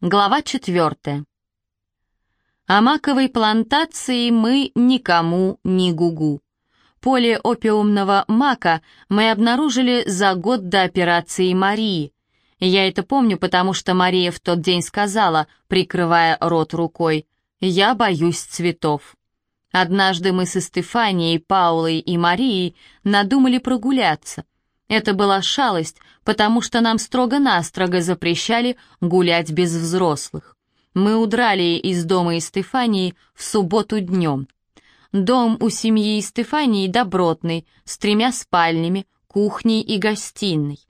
Глава четвертая. О маковой плантации мы никому не гугу. Поле опиумного мака мы обнаружили за год до операции Марии. Я это помню, потому что Мария в тот день сказала, прикрывая рот рукой, «Я боюсь цветов». Однажды мы со Стефанией, Паулой и Марией надумали прогуляться — это была шалость, потому что нам строго-настрого запрещали гулять без взрослых. Мы удрали из дома Стефании в субботу днем. Дом у семьи Стефании добротный, с тремя спальнями, кухней и гостиной.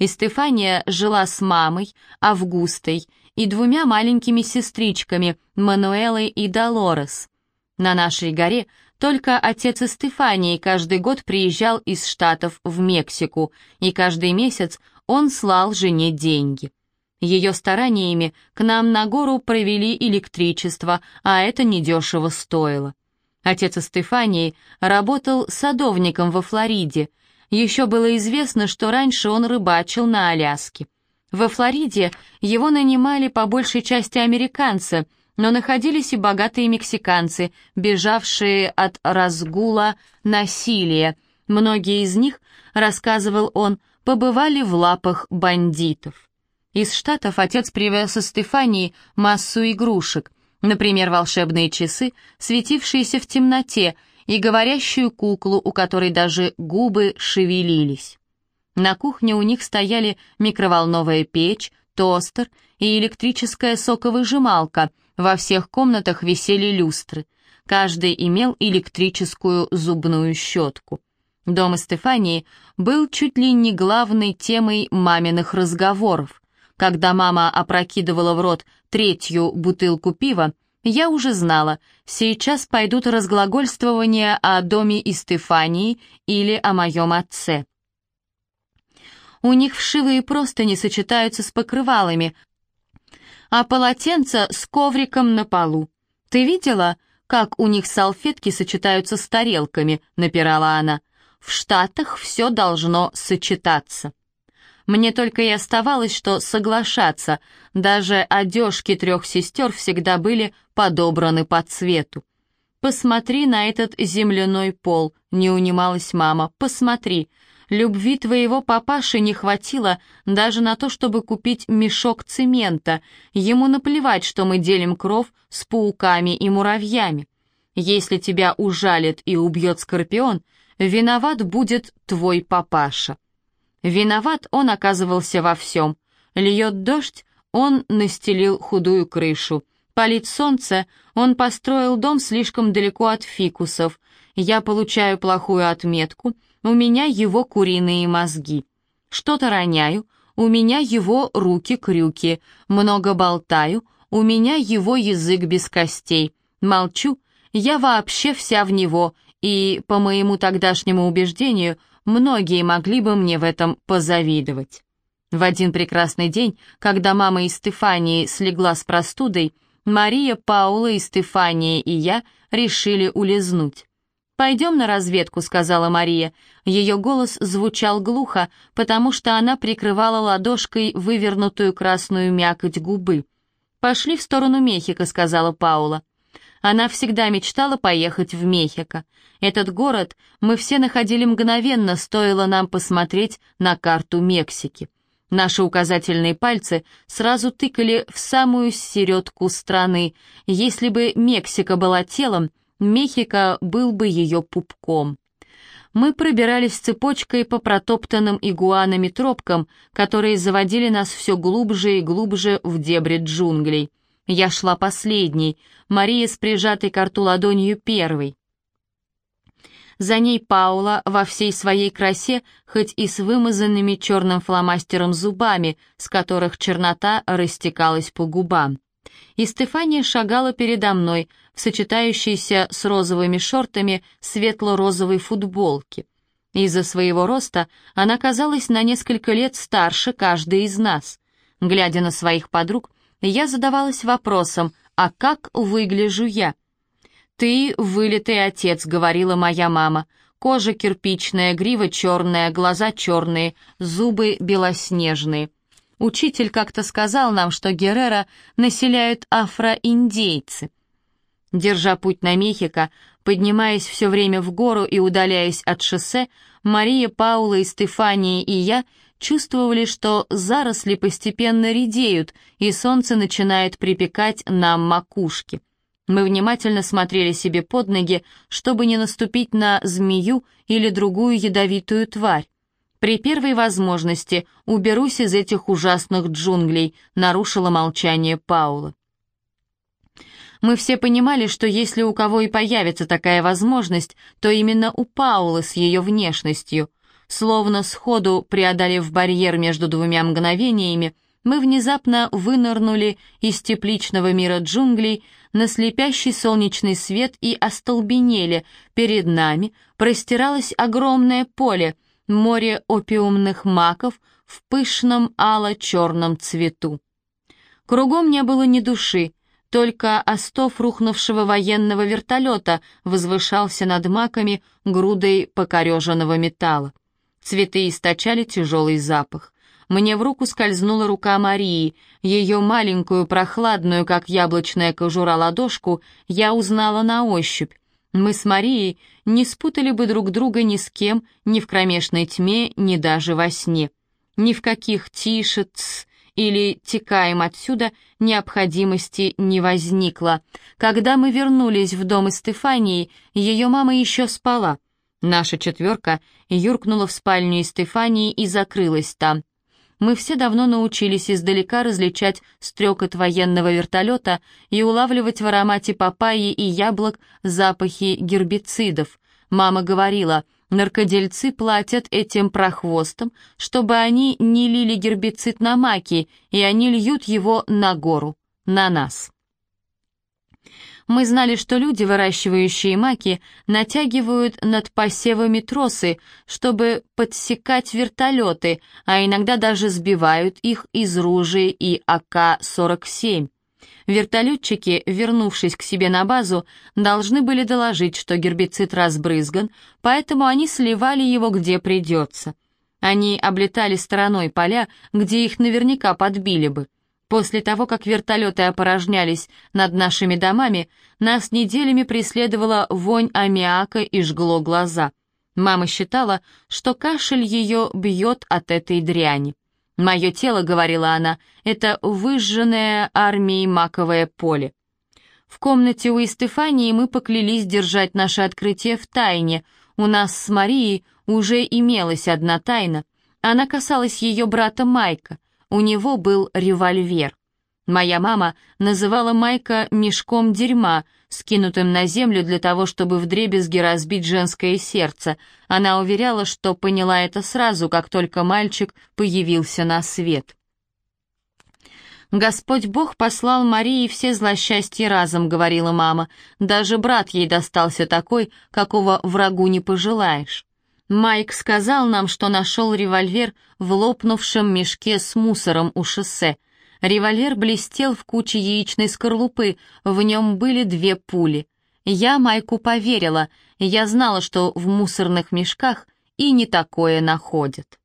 Стефания жила с мамой, Августой и двумя маленькими сестричками, Мануэлой и Долорес. На нашей горе только отец Стефании каждый год приезжал из Штатов в Мексику, и каждый месяц он слал жене деньги. Ее стараниями к нам на гору провели электричество, а это недешево стоило. Отец Стефании работал садовником во Флориде. Еще было известно, что раньше он рыбачил на Аляске. Во Флориде его нанимали по большей части американцы – но находились и богатые мексиканцы, бежавшие от разгула насилия. Многие из них, рассказывал он, побывали в лапах бандитов. Из Штатов отец привез из Стефании массу игрушек, например, волшебные часы, светившиеся в темноте, и говорящую куклу, у которой даже губы шевелились. На кухне у них стояли микроволновая печь, тостер и электрическая соковыжималка — во всех комнатах висели люстры. Каждый имел электрическую зубную щетку. Дом Стефании был чуть ли не главной темой маминых разговоров. Когда мама опрокидывала в рот третью бутылку пива, я уже знала, сейчас пойдут разглагольствования о доме и Стефании или о моем отце. У них вшивые простыни сочетаются с покрывалами, а полотенца с ковриком на полу. Ты видела, как у них салфетки сочетаются с тарелками?» — напирала она. «В Штатах все должно сочетаться». Мне только и оставалось, что соглашаться, даже одежки трех сестер всегда были подобраны по цвету. «Посмотри на этот земляной пол», — не унималась мама, — «посмотри, Любви твоего папаши не хватило даже на то, чтобы купить мешок цемента. Ему наплевать, что мы делим кров с пауками и муравьями. Если тебя ужалит и убьет скорпион, виноват будет твой папаша. Виноват он оказывался во всем. Льет дождь, он настелил худую крышу. Палит солнце, он построил дом слишком далеко от фикусов. Я получаю плохую отметку — у меня его куриные мозги. Что-то роняю, у меня его руки-крюки. Много болтаю, у меня его язык без костей. Молчу, я вообще вся в него, и, по моему тогдашнему убеждению, многие могли бы мне в этом позавидовать. В один прекрасный день, когда мама из Стефании слегла с простудой, Мария, Паула и Стефания и я решили улизнуть. «Пойдем на разведку», — сказала Мария. Ее голос звучал глухо, потому что она прикрывала ладошкой вывернутую красную мякоть губы. «Пошли в сторону Мехико», — сказала Паула. Она всегда мечтала поехать в Мехико. Этот город мы все находили мгновенно, стоило нам посмотреть на карту Мексики. Наши указательные пальцы сразу тыкали в самую середку страны. Если бы Мексика была телом, Мехико был бы ее пупком. Мы пробирались цепочкой по протоптанным игуанами тропкам, которые заводили нас все глубже и глубже в дебри джунглей. Я шла последней, Мария с прижатой к рту ладонью первой. За ней Паула во всей своей красе, хоть и с вымазанными черным фломастером зубами, с которых чернота растекалась по губам и Стефания шагала передо мной в сочетающейся с розовыми шортами светло-розовой футболке. Из-за своего роста она казалась на несколько лет старше каждой из нас. Глядя на своих подруг, я задавалась вопросом, а как выгляжу я? «Ты вылитый отец», — говорила моя мама. Кожа кирпичная, грива черная, глаза черные, зубы белоснежные. Учитель как-то сказал нам, что Геррера населяют афроиндейцы. Держа путь на Мехико, поднимаясь все время в гору и удаляясь от шоссе, Мария, Паула и Стефания и я чувствовали, что заросли постепенно редеют, и солнце начинает припекать нам макушки. Мы внимательно смотрели себе под ноги, чтобы не наступить на змею или другую ядовитую тварь. При первой возможности уберусь из этих ужасных джунглей, нарушила молчание Паула. Мы все понимали, что если у кого и появится такая возможность, то именно у Паулы с ее внешностью. Словно сходу преодолев барьер между двумя мгновениями, мы внезапно вынырнули из тепличного мира джунглей на слепящий солнечный свет и остолбенели. Перед нами простиралось огромное поле, море опиумных маков в пышном ало-черном цвету. Кругом не было ни души, только остов рухнувшего военного вертолета возвышался над маками грудой покореженного металла. Цветы источали тяжелый запах. Мне в руку скользнула рука Марии. Ее маленькую, прохладную, как яблочная кожура, ладошку я узнала на ощупь. Мы с Марией не спутали бы друг друга ни с кем, ни в кромешной тьме, ни даже во сне. Ни в каких тише, тс, или «текаем отсюда» необходимости не возникло. Когда мы вернулись в дом Стефании, ее мама еще спала. Наша четверка юркнула в спальню Стефании и закрылась там. Мы все давно научились издалека различать стрекот военного вертолета и улавливать в аромате папайи и яблок запахи гербицидов. Мама говорила — Наркодельцы платят этим прохвостам, чтобы они не лили гербицид на маки, и они льют его на гору, на нас. Мы знали, что люди, выращивающие маки, натягивают над посевами тросы, чтобы подсекать вертолеты, а иногда даже сбивают их из ружей и АК-47. Вертолетчики, вернувшись к себе на базу, должны были доложить, что гербицид разбрызган, поэтому они сливали его где придется. Они облетали стороной поля, где их наверняка подбили бы. После того, как вертолеты опорожнялись над нашими домами, нас неделями преследовала вонь аммиака и жгло глаза. Мама считала, что кашель ее бьет от этой дряни. «Мое тело», — говорила она, — «это выжженное армией маковое поле». В комнате у Истефании мы поклялись держать наше открытие в тайне. У нас с Марией уже имелась одна тайна. Она касалась ее брата Майка. У него был револьвер. Моя мама называла Майка мешком дерьма, скинутым на землю для того, чтобы вдребезги разбить женское сердце. Она уверяла, что поняла это сразу, как только мальчик появился на свет. «Господь Бог послал Марии все злосчастья разом», — говорила мама. «Даже брат ей достался такой, какого врагу не пожелаешь». Майк сказал нам, что нашел револьвер в лопнувшем мешке с мусором у шоссе — Револьвер блестел в куче яичной скорлупы, в нем были две пули. Я Майку поверила, я знала, что в мусорных мешках и не такое находят.